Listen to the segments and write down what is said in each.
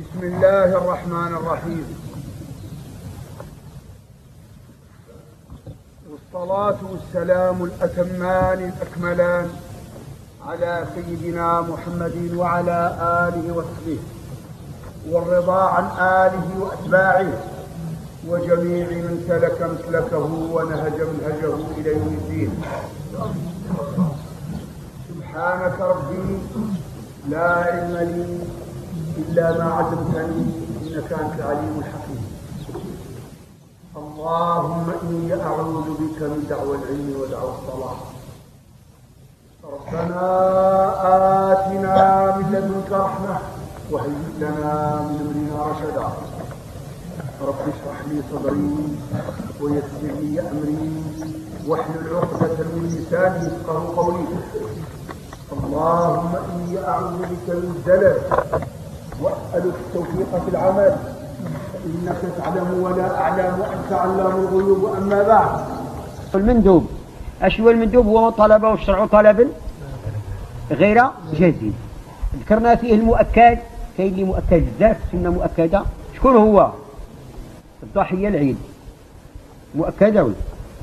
بسم الله الرحمن الرحيم. والصلاة والسلام الأتمان الأكملان على سيدنا محمد وعلى آله وصحبه والرضا عن آله وأتباعه وجميع من سلك مسلكه ونهج منهجه إلى يوم الدين. سبحانك ربي لا علم لي إلا ما علمتني إنك أنت العليم الحكيم. اللهم إني أعوذ بك من دعوى العلم ودعوى الصلاح ربنا آتنا من لدنك رحمة وهيئ لنا من أمرنا رشدا. رب اشرح لي صدري ويسر لي أمري واحلل عقدة من لساني يفقه قولي. اللهم إني أعوذ بك من الزلل وأسألك التوفيق في العمل. فإنك تعلم ولا أعلم وأنت علام الغيوب. أما بعد. المندوب. اش هو المندوب؟ هو طلبة الشرع طلبا غير جازم ذكرنا فيه المؤكد. كاين اللي مؤكد بزاف سنه مؤكدة. شكون هو؟ الضحيه العيد. مؤكدة ولا؟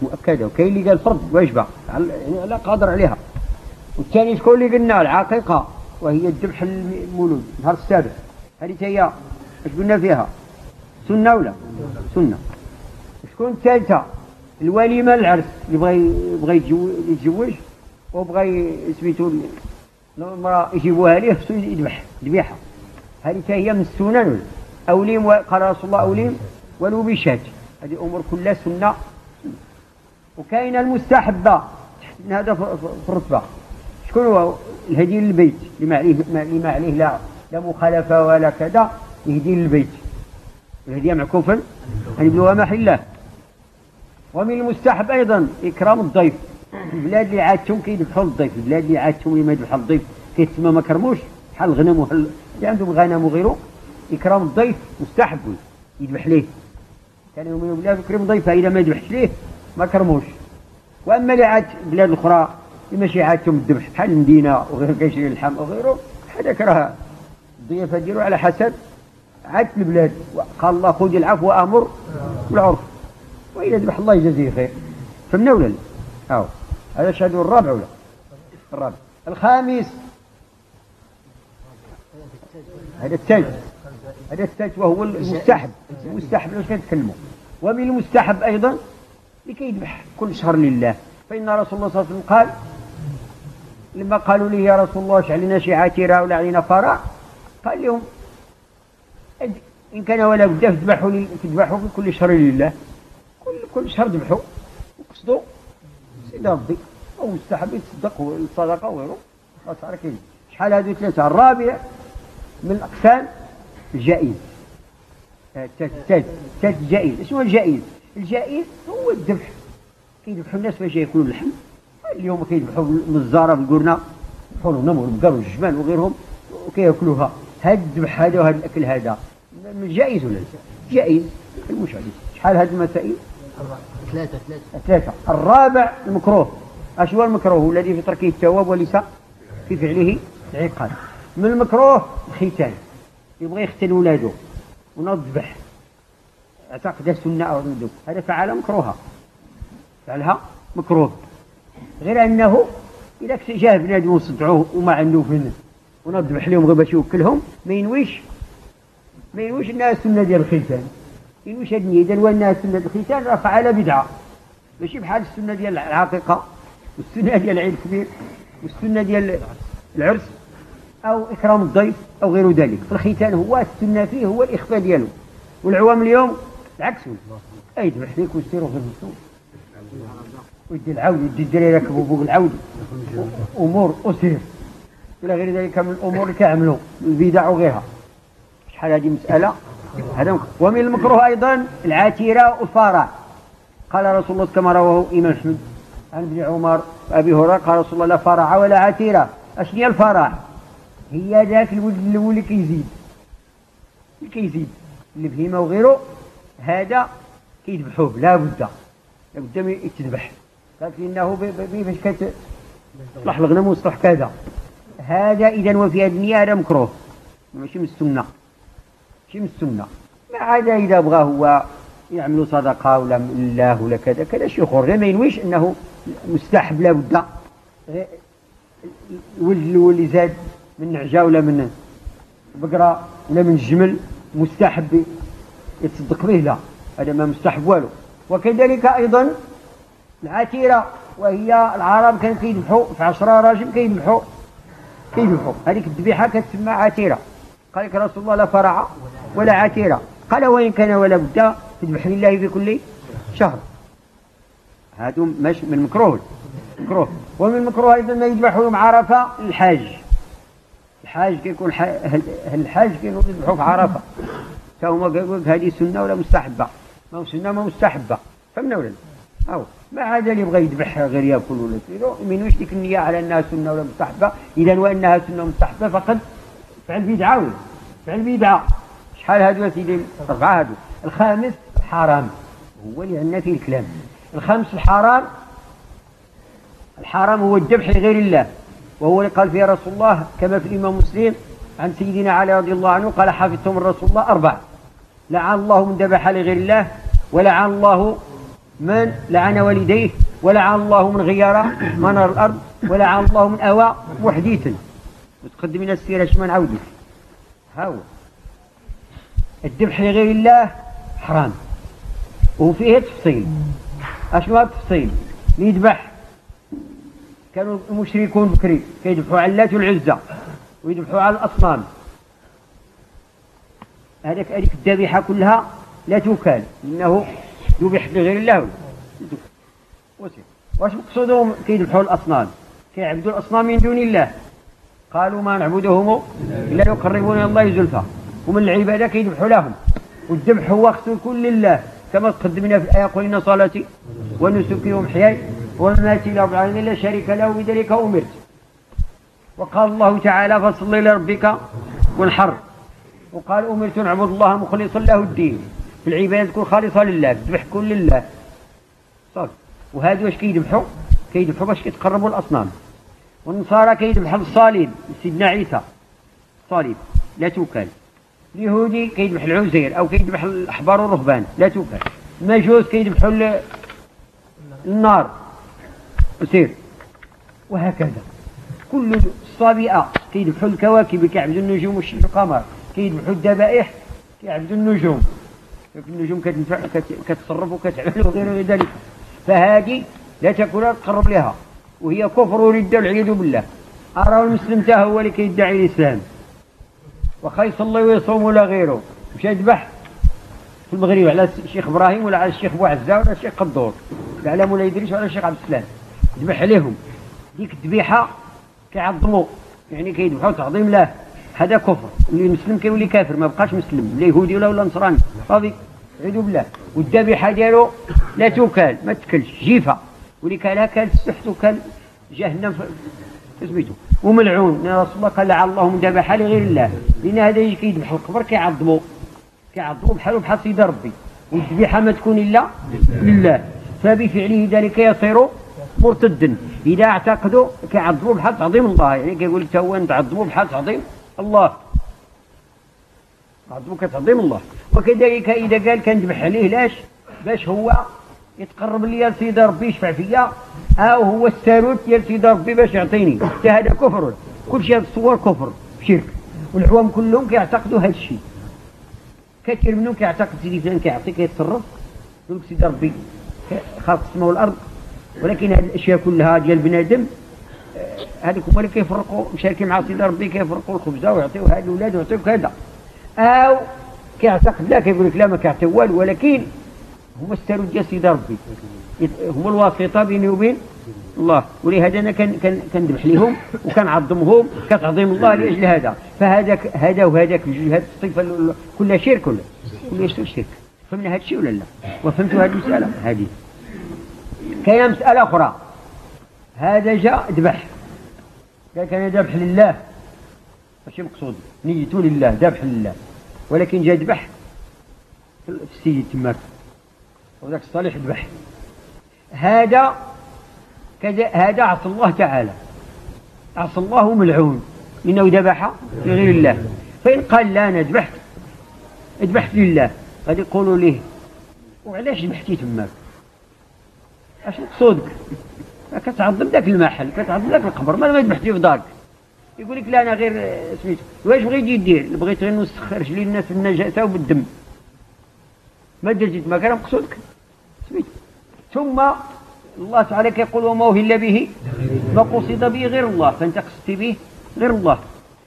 مؤكدة. وكاين اللي قال فرض واجبه يعني لا قادر عليها. والثاني شكون اللي قلنا؟ العقيقة. وهي الذبح المولود. نهار السابع. هذه هي اش قلنا فيها؟ سنة ولا؟ سنة. شكون الثالثه الوليمه العرس. اللي بغى بغى يتزوج وبغى سميتو المرأة يجيبوها ليه؟ خصو يذبح ذبيحة. هذه هي من السنن و- قال رسول الله اوليم ولو بشاة هذه أمور كلها سنة. وكاين المستحبة. تحت هذا في الرتبه شكون هو؟ الهدي للبيت. اللي ما عليه ما- اللي ما عليه لا. لا مخالفة ولا كذا يهدي للبيت. الهديه معكوفا أن يبلغها محله. ومن المستحب أيضا إكرام الضيف. البلاد اللي عادتهم كيذبحوا الضيف البلاد اللي عادتهم اللي ما يذبحوا الضيف. كيتسمى ما كرموش بحال الغنم وهل اللي عندهم غنم وغيره إكرام الضيف مستحب يذبح ليه. كان يوم من البلاد يكرم ضيفه إذا ما ذبحش ليه ما كرموش. وأما اللي عاد بلاد الاخرى اللي ماشي عادتهم الذبح بحال المدينة وغير كيشري اللحم وغيره هذاك راه ديالو على حسب عادة البلاد. قال الله خذ العفو وأمر بالعرف. وإذا ذبح الله يجزيه خير فهمنا ولا لا؟ أو هذا شهادة الرابع ولا؟ الرابع. الخامس. هذا الثالث هذا الثالث وهو المستحب. المستحب لاش كنتكلموا ومن المستحب أيضا لكي يذبح كل شهر لله. فإن رسول الله صلى الله عليه وسلم قال لما قالوا لي يا رسول الله اجعل لنا شي عتيرة ولا علينا فرع قال لهم إن كان ولا بد تذبحوا تذبحوا في كل شهر لله. كل كل شهر ذبحوا. وقصدوا سيدي ربي أو مستحب يتصدق الصدقه وغيره. خلاص على كده. شحال هذو ثلاثة؟ الرابع من الأقسام الجائز. آه، الثالث الثالث الثالث الجائز؟ الجائز؟ هو الذبح. كيذبحوا الناس باش يأكلوا اللحم. اليوم كيذبحوا في القرنه يذبحوا النمر والبقر والجمال وغيرهم وكيأكلوها. هذا الذبح هذا وهذا الأكل هذا. جائز ولا لا؟ جائز. مش عليه. شحال هذه المسائل؟ ثلاثة ثلاثة. ثلاثة. الرابع المكروه. أش هو المكروه؟ الذي في تركه الثواب وليس في فعله العقاب من المكروه؟ الختان. يبغى يختن ولاده. ونوض ذبح اعتقد السنة أو ندوب. هذا فعل مكروها. فعلها مكروه. غير أنه إذا جاه بنادم وصدعوه وما عنده فن. ونوض ذبح لهم غير باش يوكلهم. ما ينويش ما ينويش إنها السنة ديال الختان. ينويش هاد إذا نوى انها سنة الختان راه فعل بدعة. ماشي بحال السنة ديال العقيقة والسنة ديال العيد الكبير والسنة ديال العرس أو إكرام الضيف أو غير ذلك. فالختان هو السنة فيه هو الإخفاء ديالو والعوام اليوم العكس. أي يذبح فيك ويسيروا في ويدي العود يدي الدراري يركبوا فوق العود. أمور أسير. إلى غير ذلك من الأمور اللي كيعملوا البدع وغيرها. شحال هذه مسألة؟ هذا ومن المكروه أيضا العتيرة والفارع قال رسول الله كما رواه إمام أحمد عن ابن عمر وأبي هريرة قال رسول الله لا فرع ولا عتيرة أش هي الفرع؟ هي ذاك الولد الأول اللي كيزيد. اللي كيزيد. اللي بهيمة وغيره هذا كيذبحوه لا بد. لا بد من يتذبح. ب- باش كت تصلح الغنم وتصلح كذا. هذا إذا وفي هذه النية هذا مكروه. ماشي من السنة. شي من السنة. ما عدا إذا بغى هو يعمل صدقة ولا لله ولا كذا كذا شي أخر. غير ما ينويش أنه مستحب لا بد الولد الأول زاد من نعجة ولا من بقرة ولا من الجمل مستحب يتصدق به. لا هذا ما مستحب والو. وكذلك أيضا العتيرة وهي العرب كانوا كيذبحوا في عشرة راجل كيذبحوا كيذبحوا هذيك الذبيحة كتسمى عتيرة. قال لك رسول الله لا فرع ولا عتيرة. قال وإن كان ولا بد تذبح لله في كل شهر. هادو مش من مكروه. مكروه. ومن مكروه أيضا ما يذبحوا يوم عرفة الحاج. الحاج كيكون الحاج كيكون يذبحوا في عرفة فهما قالوا هذه سنة ولا مستحبة؟ ما سنة ما مستحبة. فهمنا ولا أو ما عاد اللي يبغى يذبح غير ياكل ولا كيلو وش ديك النية على أنها سنة ولا مستحبة؟ إذا وأنها سنة مستحبة فقد فعل بدعة فعل بدعة. شحال هادو سيدي؟ أربعة هادو. الخامس حرام. هو اللي عندنا فيه الكلام. الخامس الحرام. الحرام هو الذبح لغير الله. وهو اللي قال فيه رسول الله كما في الإمام مسلم عن سيدنا علي رضي الله عنه قال حفظت من رسول الله أربع لعن الله من ذبح لغير الله ولعن الله من لعن والديه ولعن الله من غير منر الأرض ولعن الله من أوى محديثا متقدمين السيرة شما نعودك هاو. الذبح لغير الله حرام. وفيه تفصيل. أشنو التفصيل؟ يذبح. كانوا المشركون بكري كيذبحوا على اللات والعزى ويذبحوا على الأصنام. هذاك هذيك الذبيحة كلها لا توكل. إنه ذبح لغير الله. واش مقصودهم كيذبحوا الأصنام؟ كيعبدوا الأصنام من دون الله. قالوا ما نعبدهم إلا يقربون الله زلفى. ومن العبادة كيذبحوا لهم والذبح هو خصو يكون لله كما تقدمنا في الآية قل إن صلاتي ونسكي ومحياي ومماتي له العالمين لا شريك له بذلك أمرت. وقال الله تعالى فصل لربك وانحر. وقال أمرت أن أعبد الله مخلصا له الدين. في العبادة تكون خالصة لله تذبح كل لله. صافي. وهذا واش كيذبحوا؟ كيذبحوا باش كيتقربوا الأصنام. والنصارى كيذبحوا الصليب سيدنا عيسى. صليب لا توكل. اليهودي كيذبح العزير أو كيذبح الأحبار والرهبان لا توكل. المجوس كيذبحوا النار. وسير وهكذا. كل الصابئة كيذبحوا الكواكب كيعبدوا النجوم والشمس والقمر كيذبحوا الذبائح كيعبدوا النجوم. النجوم كتصرف وكتعمل وغير ذلك. فهذه لا تكون تقرب لها وهي كفر ورده والعياذ بالله. أرى المسلم تا هو اللي كيدعي الإسلام. وخا يصلي ويصوم ولا غيره. مش يذبح في المغرب على الشيخ إبراهيم ولا على الشيخ بوعزة ولا الشيخ قدور العلم ولا يدريش ولا الشيخ عبد السلام. ذبح عليهم. ديك الذبيحة كيعظموا. يعني كيذبحوا تعظيم له. هذا كفر. المسلم كيولي كافر ما بقاش مسلم. لا يهودي ولا ولا نصراني. صافي عيدوا بالله. والذبيحه ديالو لا توكل ما تكلش جيفة. واللي كالها كان السحت وكان جهنم سميتو وملعون. رسول الله قال لعن الله من ذبح لغير الله. لأن هذا يجي كيذبح القبر كيعظموا كيعظموا بحال بحال سيدي ربي. والذبيحة ما تكون إلا لله. فبفعله ذلك يصير مرتدا. إذا اعتقدوا كيعظموا بحال تعظيم الله. يعني كيقول لك هو تعظموا بحال تعظيم الله. عظمك تعظيم الله. وكذلك إذا قال كنذبح عليه لاش؟ باش هو يتقرب لي لسيدي ربي يشفع فيا. أو هو الساروت ديال سيدي ربي باش يعطيني. حتى هذا كفر. كل شيء الصور كفر شرك. والعوام كلهم كيعتقدوا هذا الشيء. كثير منهم كيعتقد سيدي فلان كيعطي كيتصرف. يقول سيدي ربي خلق السماء والأرض. ولكن هذه الأشياء كلها ديال بنادم هذوك هما اللي كيفرقوا مشاركين مع سيدي ربي كيفرقوا الخبزه ويعطيو هذا الأولاد ويعطيو كذا أو كيعتقد لا كيقول لك لا ما كيعطيو والو ولكن هما الساروا ديال سيدي ربي. هما الواسطة بيني وبين الله. ولهذا أنا كان كان كنذبح لهم وكنعظمهم كتعظيم الله لأجل هذا. فهذاك هذا وهذاك هذه الصفة كلها شرك ولا؟ كلها شرك. فهمنا هذا الشيء ولا لا؟ وفهمتوا هذه المسألة؟ هذه. كاينة مسألة أخرى. هذا جاء ذبح. كان ذبح لله. ماشي مقصود. نيته لله ذبح لله. ولكن جاء ذبح في السيد تماك وذاك الصالح ذبح. هذا كذا هذا عصى الله تعالى. عصى الله ملعون. إنه ذبح لغير الله. فإن قال لا أنا ذبحت. ذبحت لله. غادي يقولوا ليه. وعلاش ذبحتي تماك اش مقصودك؟ كتعظم ذاك المحل كتعظم ذاك القبر ما ذبحتي في دارك. يقول لك لا أنا غير آه، سميتو. واش بغيت يدير؟ بغيت غير نسخ رجلي الناس بالنجاسه وبالدم. ما درتي ما كان مقصودك. سميتو. ثم الله تعالى كيقول وما أهل به ما قصد به غير الله. فأنت قصدت به غير الله.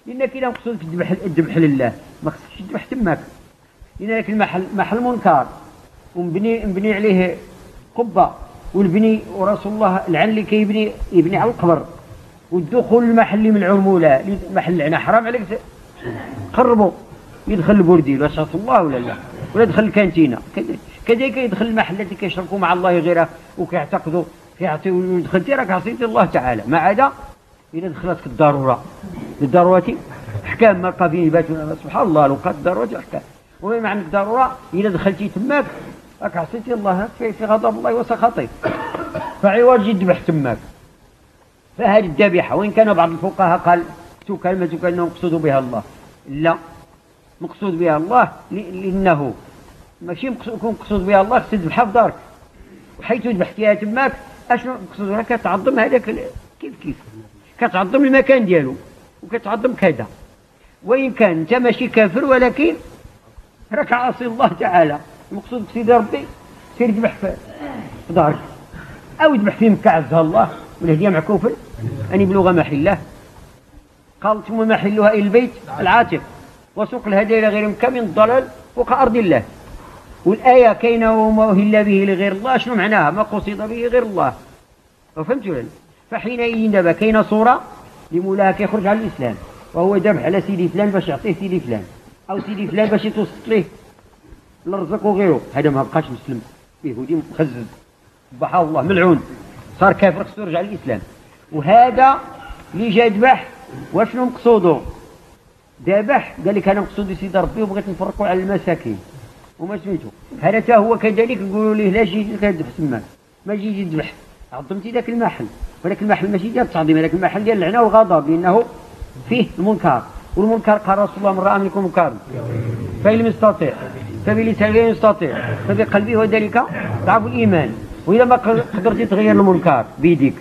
لانك اذا مقصودك الذبح الذبح لله ما خصكش تذبح تماك. ذاك المحل محل منكر. ومبني مبني عليه قبة. والبني ورسول الله العن اللي كيبني يبني على القبر. والدخول المحل من العموله محل العنى حرام عليك قربوا. يدخل البورديل واش الله ولا لا؟ ولا يدخل الكانتينه كذلك يدخل المحل التي كيشركوا مع الله غيره وكيعتقدوا كيعطيو دخلتي راك عصيتي الله تعالى. ما عدا إذا دخلتك الضرورة. الضرورة احكام ما قبيل سبحان الله لو قد الضروره احكام وما معنى الضرورة؟ إذا دخلتي تماك راك عصيتي الله في, في غضب الله وسخطه فعوض يذبح تماك فهذه الذبيحة وإن كان بعض الفقهاء قال تو كلمه كانه مقصود بها الله. لا. مقصود بها الله لأنه ماشي يكون مقصود بها الله خصك تذبحها في دارك. وحيث ذبحتيها تماك اشنو مقصود بها؟ كتعظم هذاك كيف كيف؟ كتعظم المكان ديالو وكتعظم كذا. وإن كان أنت ماشي كافر ولكن راك عاصي الله تعالى. المقصود سيدي ربي سير ذبح في دارك. أو ذبح في مكه عزها الله والهديه معكوفة؟ ان يبلغ محله. قال ثم محلها إلى البيت العاتق وسوق الهدايا إلى غير مكه من الضلال فوق ارض الله. والآية كاينة وما أهل به لغير الله شنو معناها؟ ما قصد به غير الله. فهمتوا ولا فحينئذ دابا كاينة صورة لمولاها كيخرج على الإسلام وهو ذبح على سيدي فلان باش يعطيه سيدي فلان أو سيدي فلان باش يتوسط ليه الرزق وغيره هذا ما بقاش مسلم. يهودي مخزز سبحان الله ملعون. صار كافر خصو يرجع للإسلام. وهذا اللي جا ذبح وشنو مقصوده؟ ذبح قال لك أنا مقصودي سيدي ربي وبغيت نفرقوا على المساكين. وما سميتو. هذا هو كذلك نقولوا ليه لا جيت كذبح تما ما جيت تذبح عظمتي ذاك المحل. ولكن المحل ماشي ديال التعظيم هذاك المحل ديال اللعنه والغضب لأنه فيه المنكر. والمنكر قال رسول الله من رأى منكم منكرا فإن لم يستطيع فبلسانه يستطيع. فبقلبه وذلك ضعف الإيمان. وإذا ما قدرتي تغير المنكر بيديك.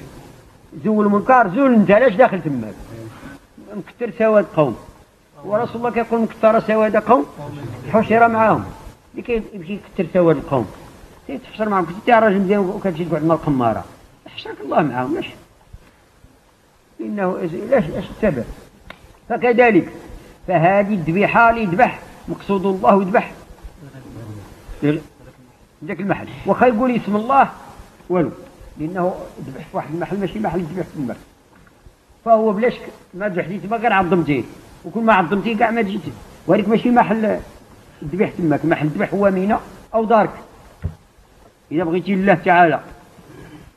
زول المنكر زول انت علاش داخل تماك؟ مكثر سواد قوم. ورسول الله كيقول مكثر سواد قوم حشر معهم اللي كيمشي يكثر سواد القوم تحشر معهم كنت راجل مزيان وكتمشي تقعد مع القماره حشرك الله معاهم. لاش إنه لاش اش السبب؟ فكذلك. فهذه الذبيحة اللي يذبح مقصود الله يذبح. ذاك المحل. واخا يقول اسم الله والو. لأنه ذبح في واحد المحل ماشي محل يذبح تما فهو بلاش ما ذبحتي تما غير عظمتيه وكل ما عظمتيه كاع ما جيتي وهذيك ماشي محل الذبح تماك محل الذبح هو مينا أو دارك. إذا بغيتي لله تعالى.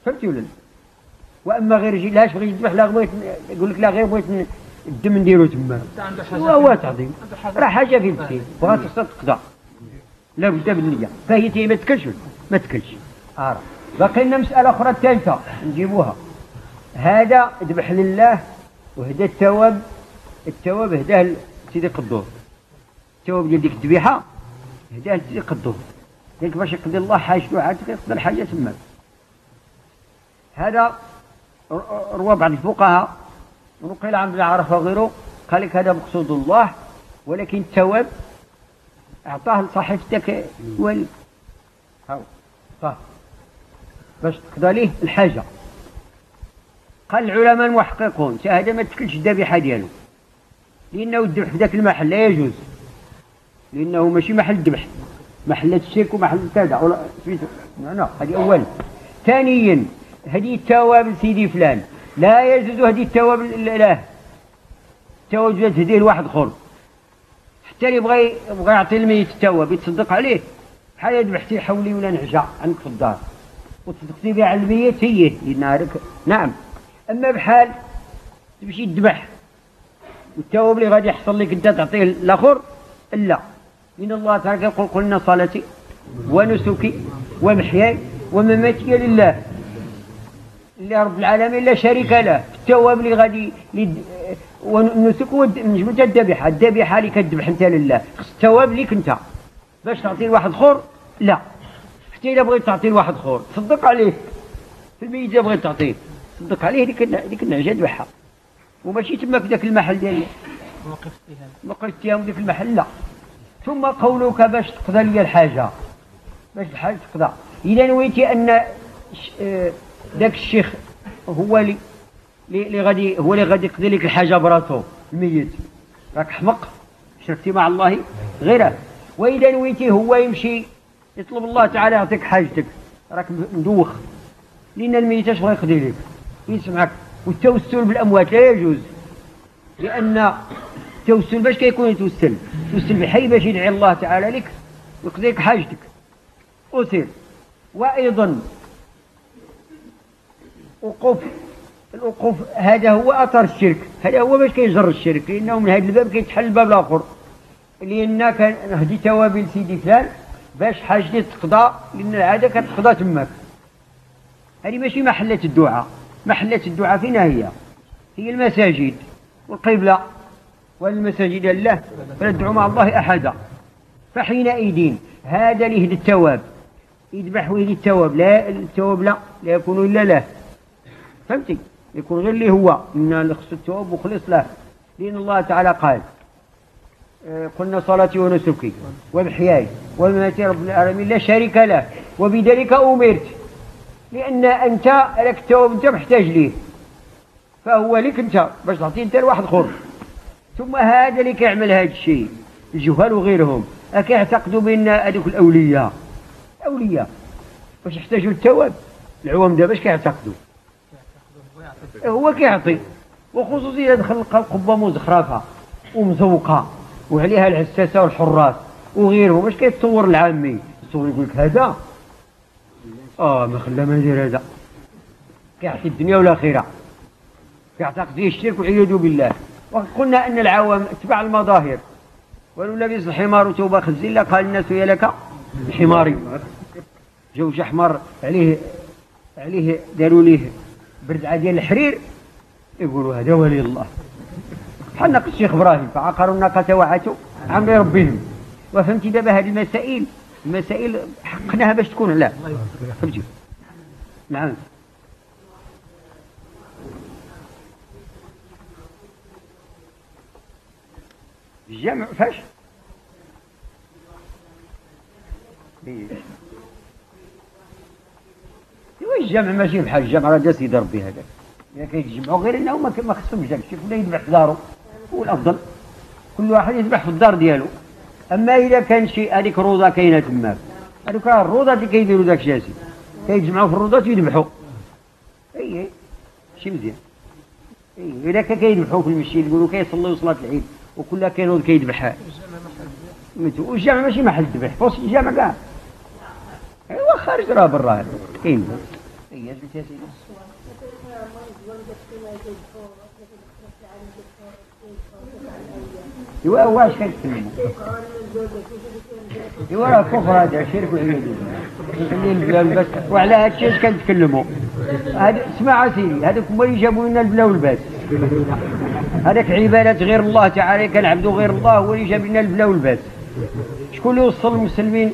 فهمتي ولا وأما غير يجي لاش بغيت يذبح لا بغيت يقول لك لا غير بغيت الدم نديرو تما. هو تعظيم. راه حاجة في الدين بغات تقضى لا بد بالنيه فهي تي ما تكلش. ما تكلش. آه. باقي لنا مسألة أخرى الثالثة. نجيبوها. هذا ذبح لله وهدا الثواب. الثواب هداه سيدي قدور الثواب ديال ديك الذبيحة هداه سيدي قدور قالك باش يقضي الله حاجته عاد يقضي الحاجة تما. هذا روى بعض الفقهاء. وقيل عن ابن عرفه وغيره قال لك هذا مقصود الله ولكن الثواب أعطاه لصاحبتك والد هاو. صح باش تقضى ليه الحاجة. قال العلماء المحققون هذا ما تكلش الذبيحه ديالو. لأنه الذبح في ذاك المحل لا يجوز. لأنه ماشي محل الذبح محل الشرك ومحل كذا ولا لا هذه اولا ثانيا هذه التوابل سيدي فلان. لا يجوز هذه التوابل لا التوابل تهديه لواحد اخر حتى اللي بغى يبغى يعطي الميت التواب يتصدق عليه. بحال ذبحتي حولي ولا نعجع عندك في الدار وتصدقتي بها على الميت هي. نارك نعم. أما بحال تمشي تذبح والتواب اللي غادي يحصل لك أنت تعطيه الآخر لا. إن الله تعالى يقول قلنا صلاتي ونسكي ومحياي ومماتي لله. لله رب العالمين لا شريك له. التواب اللي غادي ونسك نجم الذبيحه الذبيحه اللي كتذبح انت لله. خص التواب ليك انت باش تعطي لواحد اخر لا. حتى إلا بغيت تعطي لواحد اخر تصدق عليه. في الميت بغيت تعطيه. تصدق عليه. ديك ديك النعجه ذبحها وماشي تما في ذاك المحل ديالي. موقف اتهام موقف اتهام ذاك المحل؟ لا. ثم قولك باش تقضى لي الحاجة. باش الحاجة تقضى. اذا نويتي أن ش- آه، ذاك الشيخ هو اللي اللي غادي هو اللي غادي يقضي لك الحاجة براسو الميت راك حمق. شركتي مع الله. غيره. وإذا نويتي هو يمشي يطلب الله تعالى يعطيك حاجتك. راك مدوخ. لأن الميت اش بغى يقضي لك؟ يسمعك. والتوسل بالأموات لا يجوز. لأن التوسل باش كيكون يتوسل؟ توسل بحي باش يدعي الله تعالى لك ويقضي لك حاجتك. أثر وأيضا وقوف الوقوف هذا هو أثر الشرك هذا هو باش كيجر الشرك لأنه من هذا الباب كيتحل الباب الآخر. لأن كان نهدي توابل سيدي فلان باش حاجتي تقضى لأن العادة كتقضى تماك. هذه ماشي محلة الدعاء محلة الدعاء فين هي. هي المساجد والقبلة والمساجد لله فلا تدعوا مع الله أحدا. فحينئذ هذا لهد التواب يذبح ويهدي التواب لا التواب لا لا يكون إلا له. فهمتي؟ يكون غير اللي هو. إن خص التواب وخلص له لأن الله تعالى قال آه، قلنا صلاتي ونسكي. ومحياي ومماتي رب العالمين. لا شريك له. وبذلك أمرت. لأن أنت لك التواب أنت محتاج ليه. فهو لك أنت. باش تعطيه أنت لواحد آخر. ثم هذا اللي كيعمل هذا الشيء. الجهال وغيرهم. أكيعتقدوا بأن هذوك الأولياء. أولياء. باش يحتاجوا التواب العوام دابا اش كيعتقدوا. هو كيعطي. وخصوصي دخل القبة مزخرفة ومزوقة. وعليها العساسة والحراس وغيرهم اش كيتصور العامي؟ يتصور يقول لك هذا. آه ما خلى ما يدير هذا. كيعطي الدنيا والآخرة. كيعتقد فيه الشرك والعياذ بالله. وقلنا أن العوام اتباع المظاهر. ولو لبس الحمار توبة خزيلة قال الناس يا لك الحمار. جوج أحمر عليه عليه داروا ليه. بردعة ديال الحرير يقولوا هذا ولي الله. بحال ناقة الشيخ إبراهيم فعقروا الناقة وعتوا غير ربهم. وفهمتي دابا هذه المسائل المسائل حقناها باش تكون لا. فهمتي؟ نعم. الجمع فاش؟ ليش إيوا الجمع ماشي بحال الجمع راه جالس يضرب به هذاك اذا كيتجمعوا غير إنه ما خصهمش داك الشيء ولا يذبح في دارو هو الأفضل. كل واحد يذبح في الدار ديالو. أما إذا كان شي هذيك روضة كاينة تماك هذوك راه الروضة اللي كيديروا داك الشيء كيتجمعوا في الروضات ويذبحوا اي شي مزيان. اي إذا كان كيذبحوا في المسجد يقولوا كيصليوا صلاة العيد وكلها كاين كيذبحها. والجامع ماشي محل الذبح فوسط الجامع كاع. ايوا خارج راه برا هذا. كاين اي اجلس يا سيدي ايوا هو اش كنتكلموا ايوا راه كفر هذا شرك البلا والباس وعلى هذا الشيء اش كنتكلموا هذا اسمع سيدي هذوك هما اللي جابوا لنا البلا والباس. هذاك عبادات غير الله تعالى كنعبدوا غير الله هو اللي جاب لنا البلا والباس. شكون اللي وصل المسلمين؟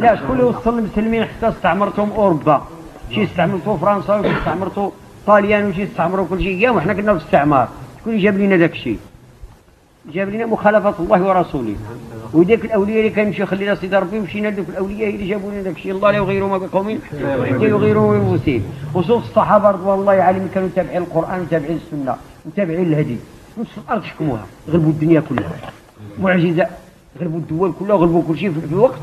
لا شكون اللي وصل المسلمين حتى استعمرتهم أوروبا. شي استعمرتوا فرنسا وشي استعمرتوا طاليان وشي استعمروا كل شيء وحنا كنا في الاستعمار شكون اللي جاب لنا داك الشيء جاب لنا مخالفة الله ورسوله. وديك الأولياء اللي كان يمشي خلينا سيدي ربي مشينا لدوك الأولياء اللي جابوا لنا داك الشيء الله لا يغيروا ما بقوم حتى يغيروا ما بأنفسهم خصوص الصحابة رضوان الله عليهم كانوا تابعين القرآن وتابعين السنة وتابعين الهدي. نصف الأرض حكموها غلبوا الدنيا كلها. معجزة. غلبوا الدول كلها وغلبوا كل شيء في في وقت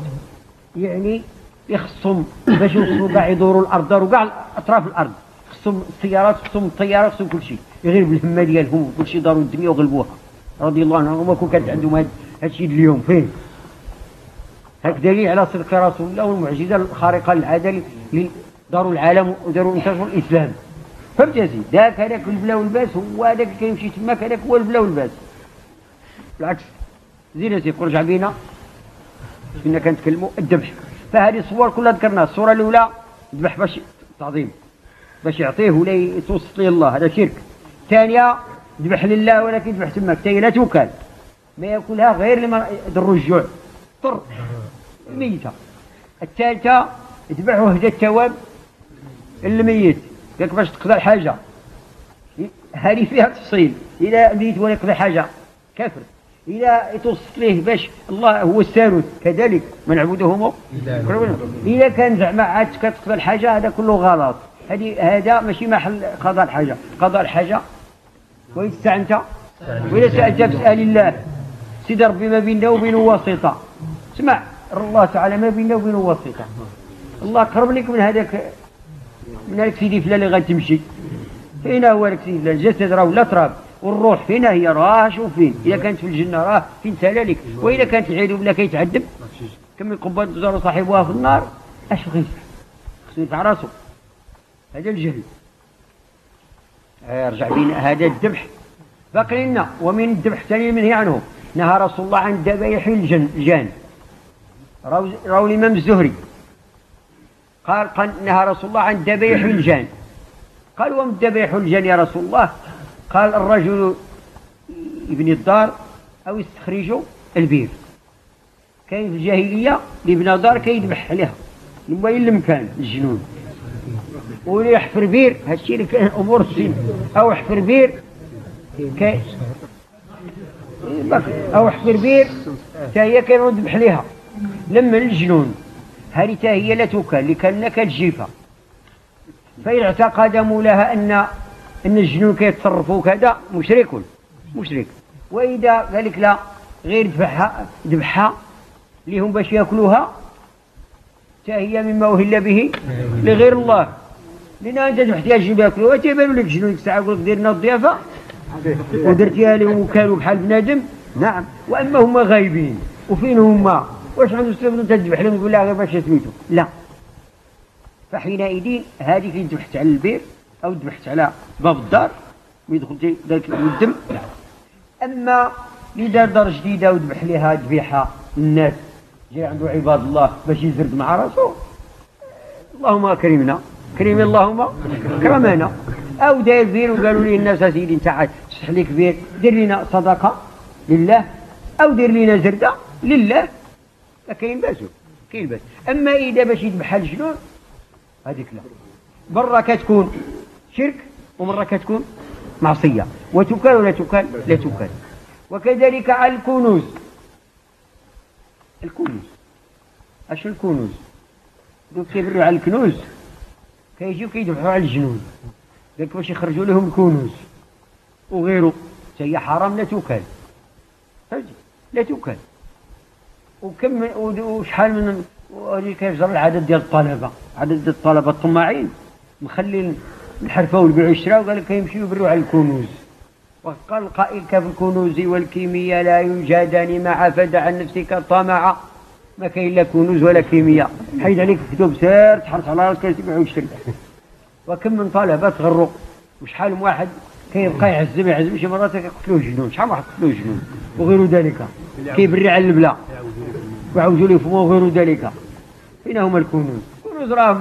يعني يخصهم باش يوصلوا كاع يدوروا الأرض داروا كاع اطراف الأرض. خصهم السيارات خصهم الطيارات خصهم كل شيء. غير بالهمة ديالهم كل شيء داروا الدنيا وغلبوها. رضي الله عنهم. وما كون كانت عندهم هذا الشيء اليوم. فين؟ هاك دليل على صدق رسول الله والمعجزة الخارقة للعادة اللي داروا العالم وداروا انتشروا الاسلام فهمت يا سيدي؟ ذاك هذاك البلا والباس هو هذاك اللي كيمشي تماك هذاك هو البلا والباس بالعكس. زين يا سيدي رجع بينا. كنا كنتكلموا الذبح فهذه الصور كلها ذكرناها. الصورة الأولى ذبح باش تعظيم باش يعطيه ولا يتوسط ليه الله. هذا شرك. الثانية ذبح لله ولكن ذبح تماك حتى لا توكل. ما يأكلها غير لما يضر الجوع. اضطر ميتة الثالثة ذبح وهدى التواب الميت ياك باش تقضى الحاجة. هذه فيها تفصيل. إذا ميت ولا يقضي حاجة. كافر. إذا توصف ليه باش الله هو الثالث كذلك من عبدهم إذا كان زعما عاد كتقضى الحاجة هذا كله غلط. هذه هذا ماشي محل قضاء الحاجة. قضاء الحاجة وإذا استعنت وإذا سألت فاسأل الله. سيدي ربي ما بيننا وبينه واسطة. اسمع الله تعالى ما بيننا وبينه واسطة. الله قرب لك من هذاك من هذاك سيدي فلان اللي غتمشي فين هو هذاك سيدي فلان. الجسد راه لا تراب. والروح فين هي راه شوف فين إذا كانت في الجنة راه فين سلالك وإذا كانت العياذ بالله كيتعذب كم قبات تزار صاحبها في النار أش بغيت خصو يدفع راسو. هذا الجهل. يرجع بين هذا الذبح. باقي لنا ومن الذبح الثاني المنهي عنه نهى رسول الله عن ذبائح الجن الجان. راو الامام الزهري. قال قال نهى رسول الله عن ذبائح الجان. قال وما ذبائح الجان يا رسول الله؟ قال الرجل يبني الدار أو يستخرج البير. كاين في الجاهلية اللي بنى دار كيذبح عليها؟ لما المكان الجنون؟ واللي يحفر بير؟ هادشي اللي كان أمور السن. أو يحفر بير؟ كي أو يحفر بير؟ حتى هي كانوا يذبح ليها لما الجنون هذه هي لا توكل اللي كان كالجيفه فإن اعتقد مولاها أن أن الجنون كيتصرفوا كذا مشرك مشرك. وإذا قال لك لا غير ذبحها ذبحها لهم باش يأكلوها هي مما أهل به لغير الله. لأن أنت تحتاج ياكلوها تيبانوا لك شنو ديك الساعة يقول لك دير لنا الضيافة ودرتيها لهم وكانوا بحال بنادم. نعم. وأما هما غايبين. وفين هما؟ واش عنده سبب تذبح لهم تقول لها غير باش سميتو لا. فحينئذ هذه اللي ذبحت على البير أو ذبحت على باب الدار ويدخل ذلك الدم لا. أما اللي دار دار جديدة وذبح لها ذبيحة الناس جاي عنده عباد الله باش يزرد مع راسه اللهم اكرمنا كريم اللهم كرمنا. أو داير بير وقالوا لي الناس سيدي انت عاد تفتح لك بير دير لنا صدقة لله أو دير لنا زردة لله. لا كاين باس كاين باس. أما إذا باش يذبح الجنون هذيك لا. مرة كتكون شرك ومرة كتكون معصية. وتكال ولا تكال لا تكال وكذلك على الكنوز. الكنوز. أش الكنوز؟ دوك كيبروا على الكنوز. كيجيو كيدفعوا على الجنود داك باش يخرجوا لهم الكنوز وغيره هي حرام لا فهمتي؟ لا تكال وكم وشحال من كيجر العدد ديال الطلبة؟ عدد الطلبة الطماعين. مخلي الحرفة والبيع والشراء وقال لك يمشيو على الكنوز. وقال القائل كف الكنوز والكيمياء لا يوجدان مع فدع عن نفسك طمعا ما كاين لا كنوز ولا كيمياء. حيد عليك كتب سير تحرص على راسك تبيع وتشري وكم من طلبه تغروا وشحال من واحد كيبقى يعزم يعزم شي مرات كيقتلوه جنون. شحال واحد قتلوه جنون؟ وغير ذلك. كيبري على البلا. وعوجوا لي فمو وغير ذلك. فين هما الكنوز؟ الكنوز راه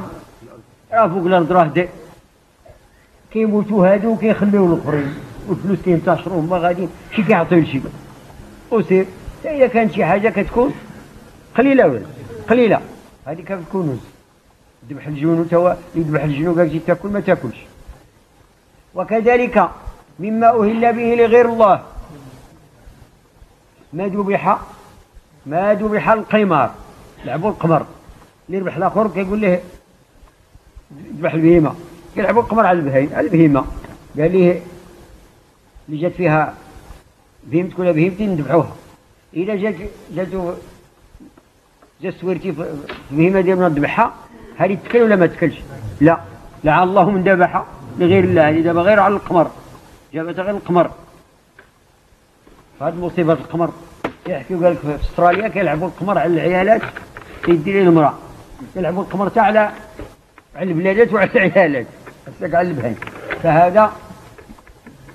راه فوق الأرض راه كيموتوا هادو وكيخليو الأخرين والفلوس كينتشروا هما غاديين شي كيعطيو لشي وسير اذا كانت شي حاجة كتكون؟ قليلة ولا؟ قليلة. هذيك الكنوز ذبح الجنون توا يذبح الجنون قال تاكل ما تاكلش. وكذلك مما أهل به لغير الله. ما ذبح ما ذبح القمار. لعبوا القمر. اللي ربح الآخر كيقول له ذبح البهيمة. يلعبوا القمر على البهيمة. على البهيمة. قال لي اللي جات فيها بهيمتك ولا بهيمتي نذبحوها اذا جات جاتو جات سويرتي في البهيمه ديالنا نذبحها هذه تكل ولا ما تكلش؟ لا. لعن الله من ذبح لغير الله. هذه دابا غير على القمر. جابت غير القمر. هذه مصيبة القمر. يحكي قال لك في أستراليا كيلعبوا القمر على العيالات. كيدير المراه يلعبوا القمر تاع على على البلادات وعلى العيالات. البهايم فهذا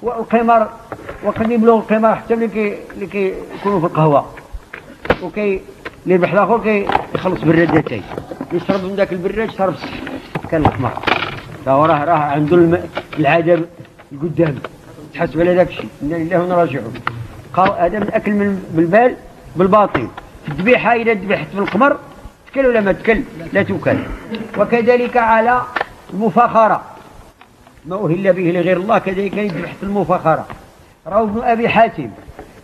والقمر وقد يبلغ القمر حتى اللي كي اللي كيكونوا في القهوة. وكي اللي يربح الآخر كيخلص برادتين يشرب من ذاك البراد شرب كان القمر فهو راه راه عنده العاده القدام. تحسب على ذاك الشيء. إنا لله وإنا راجعون. قال هذا من أكل من بالبال بالباطن الذبيحه إذا ذبحت في القمر تكل ولا ما تكل؟ لا تكل وكذلك على المفاخرة. ما أهل به لغير الله كذلك يذبح في المفاخرة. رواه ابن أبي حاتم.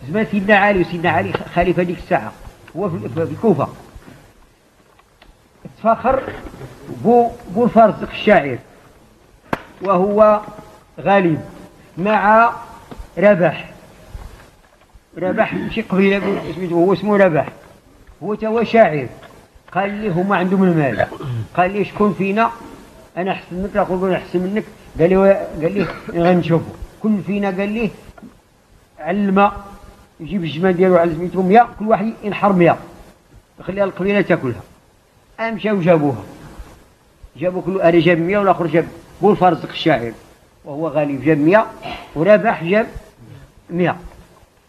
زمان سيدنا علي وسيدنا علي خليفة ديك الساعة. هو في الكوفة. تفاخر بو بو الفرزق الشاعر. وهو غالب مع ربح ربح ماشي سميتو هو اسمه ربح هو توا شاعر. قال لي هما عندهم المال. قال لي شكون فينا؟ أنا أحسن منك نقول أحسن منك. قال لي قال لي غنشوفوا كل فينا قال لي الماء يجيب الجمال ديالو على سميتو 100 كل واحد ينحر 100 يخليها القبيلة تاكلها. أمشاو جابوها. جابوا كل أنا جاب 100 والآخر جاب بول فرزق الشاعر. وهو غالب جاب 100 وربح جاب 100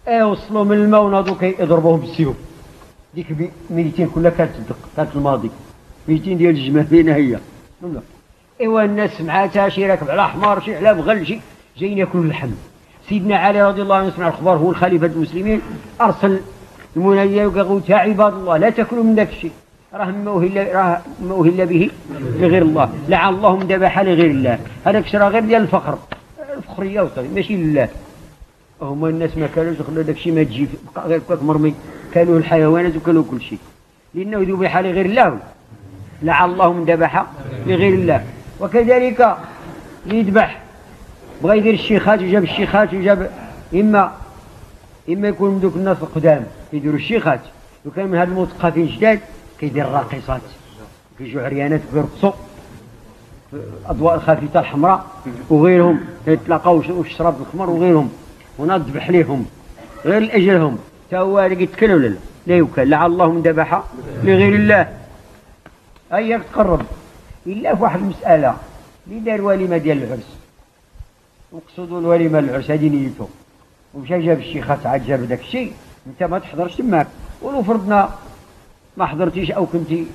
إيه وصلوا من الماء وناضوا كيضربوهم بالسيوف. ديك 200 كلها كانت تدق كانت الماضي. 200 ديال الجمال بين هي. ولا إيوا الناس سمعاتها شي راكب على حمار شي على بغل شي جايين ياكلوا اللحم. سيدنا علي رضي الله عنه سمع الخبر هو الخليفة المسلمين أرسل المنادي وقال يا عباد الله لا تأكلوا من ذاك الشيء. راه موهل راه موهل به لغير الله. لعن الله من ذبح لغير الله. هذاك راه غير ديال الفقر. الفخرية وصافي ماشي لله. هما الناس ما كانوش خلوا داك الشيء ما تجي غير كاك مرمي. كانوا الحيوانات وكانوا كل شيء. لأنه ذبح لغير الله. لعن الله من ذبح لغير الله. وكذلك يذبح بغى يدير الشيخات وجاب الشيخات وجاب اما إما يكون من دوك الناس القدام يديروا الشيخات. وكان من هاد المثقفين جداد كيدير الراقصات. كيجيو عريانات كيرقصوا الاضواء الخافته الحمراء. وغيرهم يتلاقاو وشرب الخمر وغيرهم. ونذبح ليهم. غير لأجلهم. تا هو يتكل ولا لا لا يوكل لعل الله من ذبح لغير الله. اياك تقرب. إلا في واحد المسألة اللي دار وليمه ديال العرس. وقصدوا الوليمه العرس هذه نيته. ومشى جاب الشيخات عاد جاب داك الشيء. انت ما تحضرش تماك. ولو فرضنا ما حضرتيش أو كنتي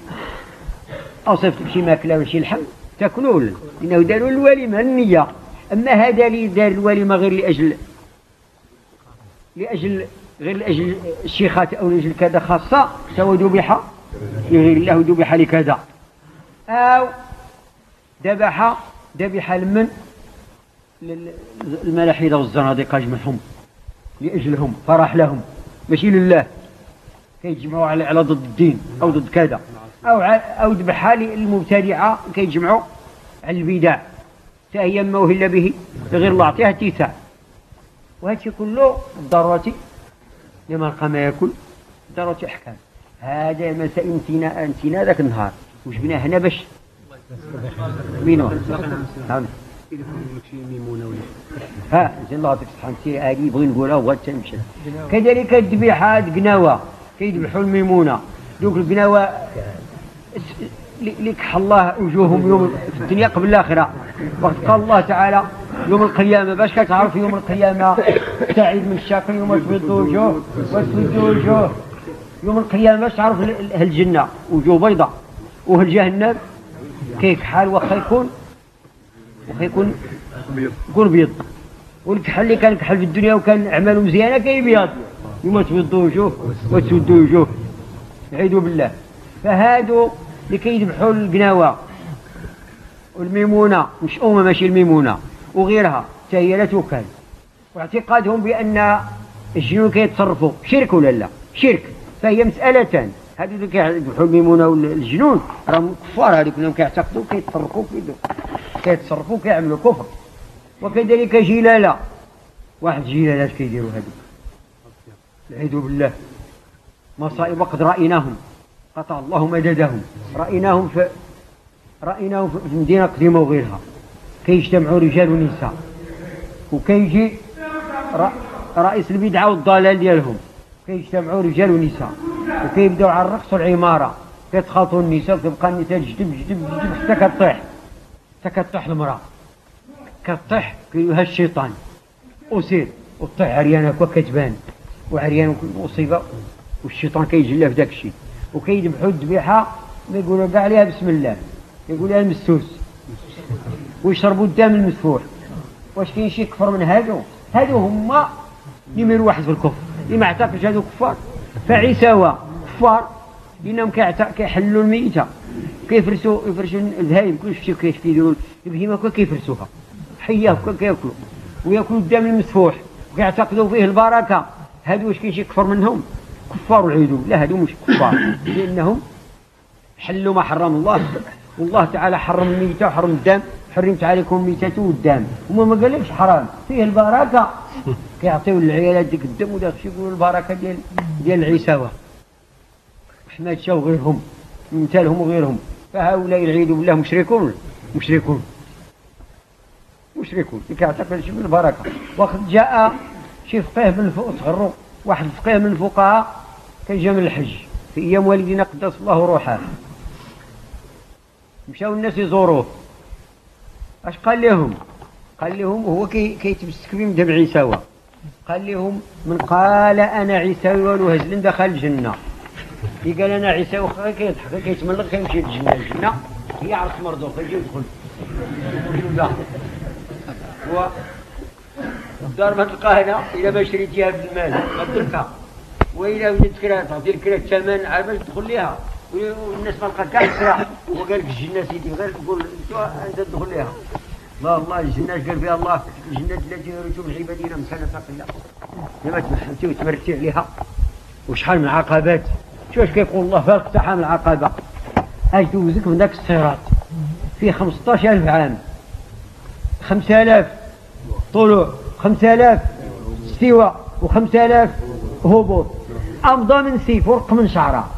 اوصفتك شي ماكلة ولا شي لحم تاكلوا لأنه داروا الوليمه النية. أما هذا اللي دار الوليمه غير لاجل لأجل غير لأجل الشيخات أو لأجل كذا خاصة سوى ذبح لغير الله ذبح لكذا. أو ذبح ذبح لمن الملاحده والزنادقه جمعهم لأجلهم فرح لهم ماشي لله. كيجمعوا على على ضد الدين أو ضد كذا. أو أو ذبحها للمبتدعة كيجمعوا على البدع. فهي موهل به لغير الله أعطيها اتساع وهذا كله الضرورة لما لقى ما يأكل ضرورة إحكام. هذا مسائل انتنا انتنا ذاك النهار. وجبناه هنا باش مين هو؟ ها زين الله يعطيك الصحة انت هذه يبغي نقولها وغاد تمشي كذلك الذبيحات قناوة. كيذبحوا الميمونة. دوك القناوة اللي كح الله وجوههم يوم في الدنيا قبل الآخرة. وقت قال الله تعالى يوم القيامة باش كتعرف يوم القيامة؟ سعيد من الشاكر يوم تبيض وجوه وتسود وجوه. يوم القيامة باش تعرف أهل الجنة وجوه بيضاء. وأهل جهنم كيف حال واخا يكون؟ واخا يكون يكون بيض. والكحل اللي كان كحل في الدنيا وكان أعماله مزيانة كيبيض يوم تبيض وجوه وتسود وجوه. نعيذ بالله. فهادو اللي كيذبحوا القناوة. والميمونة مش أمة ماشي الميمونة. وغيرها حتى هي لا توكل واعتقادهم بأن الجنون كيتصرفوا. شرك ولا لا؟ شرك. فهي مسألة هذو اللي كيذبحوا الميمونة والجنون. راهم كفار هذوك اللي كيعتقدوا كيتصرفوا كيتصرفوا كيعملوا كفر. وكذلك جلالة. واحد جلالات كيديروا هذوك العياذ بالله. مصائب قد رأيناهم. قطع الله مددهم. رأيناهم في رأيناهم في مدينة قديمة وغيرها. كيجتمعوا رجال ونساء. وكيجي رئيس البدعة والضلال ديالهم. كيجتمعوا رجال ونساء. وكيبداو على الرقص والعمارة. كيتخاطوا النساء وكتبقى النساء تجدب جدب جدب حتى كطيح. حتى كطيح المرأة. كطيح كيها الشيطان. وسير. وطيح عريانة وكتبان وعريان مصيبة والشيطان كيجلى في داك الشيء. وكيذبحوا الذبيحة. ما يقولوا كاع عليها بسم الله. يقول لها المسوس ويشربوا الدم المسفوح. واش كاين شي كفر من هادو؟ هادو هما نمر واحد في الكفر. اللي ما اعتقدش هادو كفار. فعيساوة. كفار لانهم كيعت- كيحلوا الميتة. كيفرسوا يفرشوا البهايم كلش شتي كيف كيديروا البهيمه هكا كيفرسوها. هكا كياكلوا. وياكلوا الدم المسفوح. وكيعتقدوا فيه البركة. هادو واش كاين شي كفر منهم؟ كفار والعياذ لا هادو مش كفار. لأنهم حلوا ما حرم الله. والله تعالى حرم الميتة وحرم الدم. حرمت عليكم الميتة والدم. وما ما قالكش حرام. فيه البركة. كيعطيو العيالات ديك الدم وداك يقولوا البركة ديال ديال العيساوة. أحمد شاو غيرهم مثالهم وغيرهم فهؤلاء العياذ بالله مشركون مشركون مشركون. كيعتقد شي من البركة. وقد جاء شي فقيه من الفوق تغروا واحد الفقيه من الفقهاء كان جا من الحج. في أيام والدنا قدس الله روحه. مشاو الناس يزوروه. أش قال لهم؟ قال لهم هو كي كيتمسك بهم دم عيساوة قال لهم من قال أنا عيساوي والوهزلن دخل الجنة. اللي قال أنا عيساوي خا كيضحك كيتملق كيمشي للجنه الجنه هي عرس مرزوق يجي يدخل. لا. هو الدار ما تلقاها هنا إلا ما شريتيها بالمال ما تلقى وإلا وجدت كرا تعطي الكرا الثمن عاد باش تدخل ليها. والناس ما لقات كاع الكرا وقال لك الجنه سيدي غير تقول أنت تدخل ليها؟ لا الله الجنه اش قال فيها الله الجنه التي يرث من عبادنا ثقيله لما تمحنتي وتمرتي عليها وشحال من عقبات. شو اش كيقول الله فيها اقتحام العقبة. اش دوزك من ذاك الصراط فيه 15000 عام. 5000 طلوع 5000 استواء و5000 هبوط أمضى من سيف ورق من شعرة.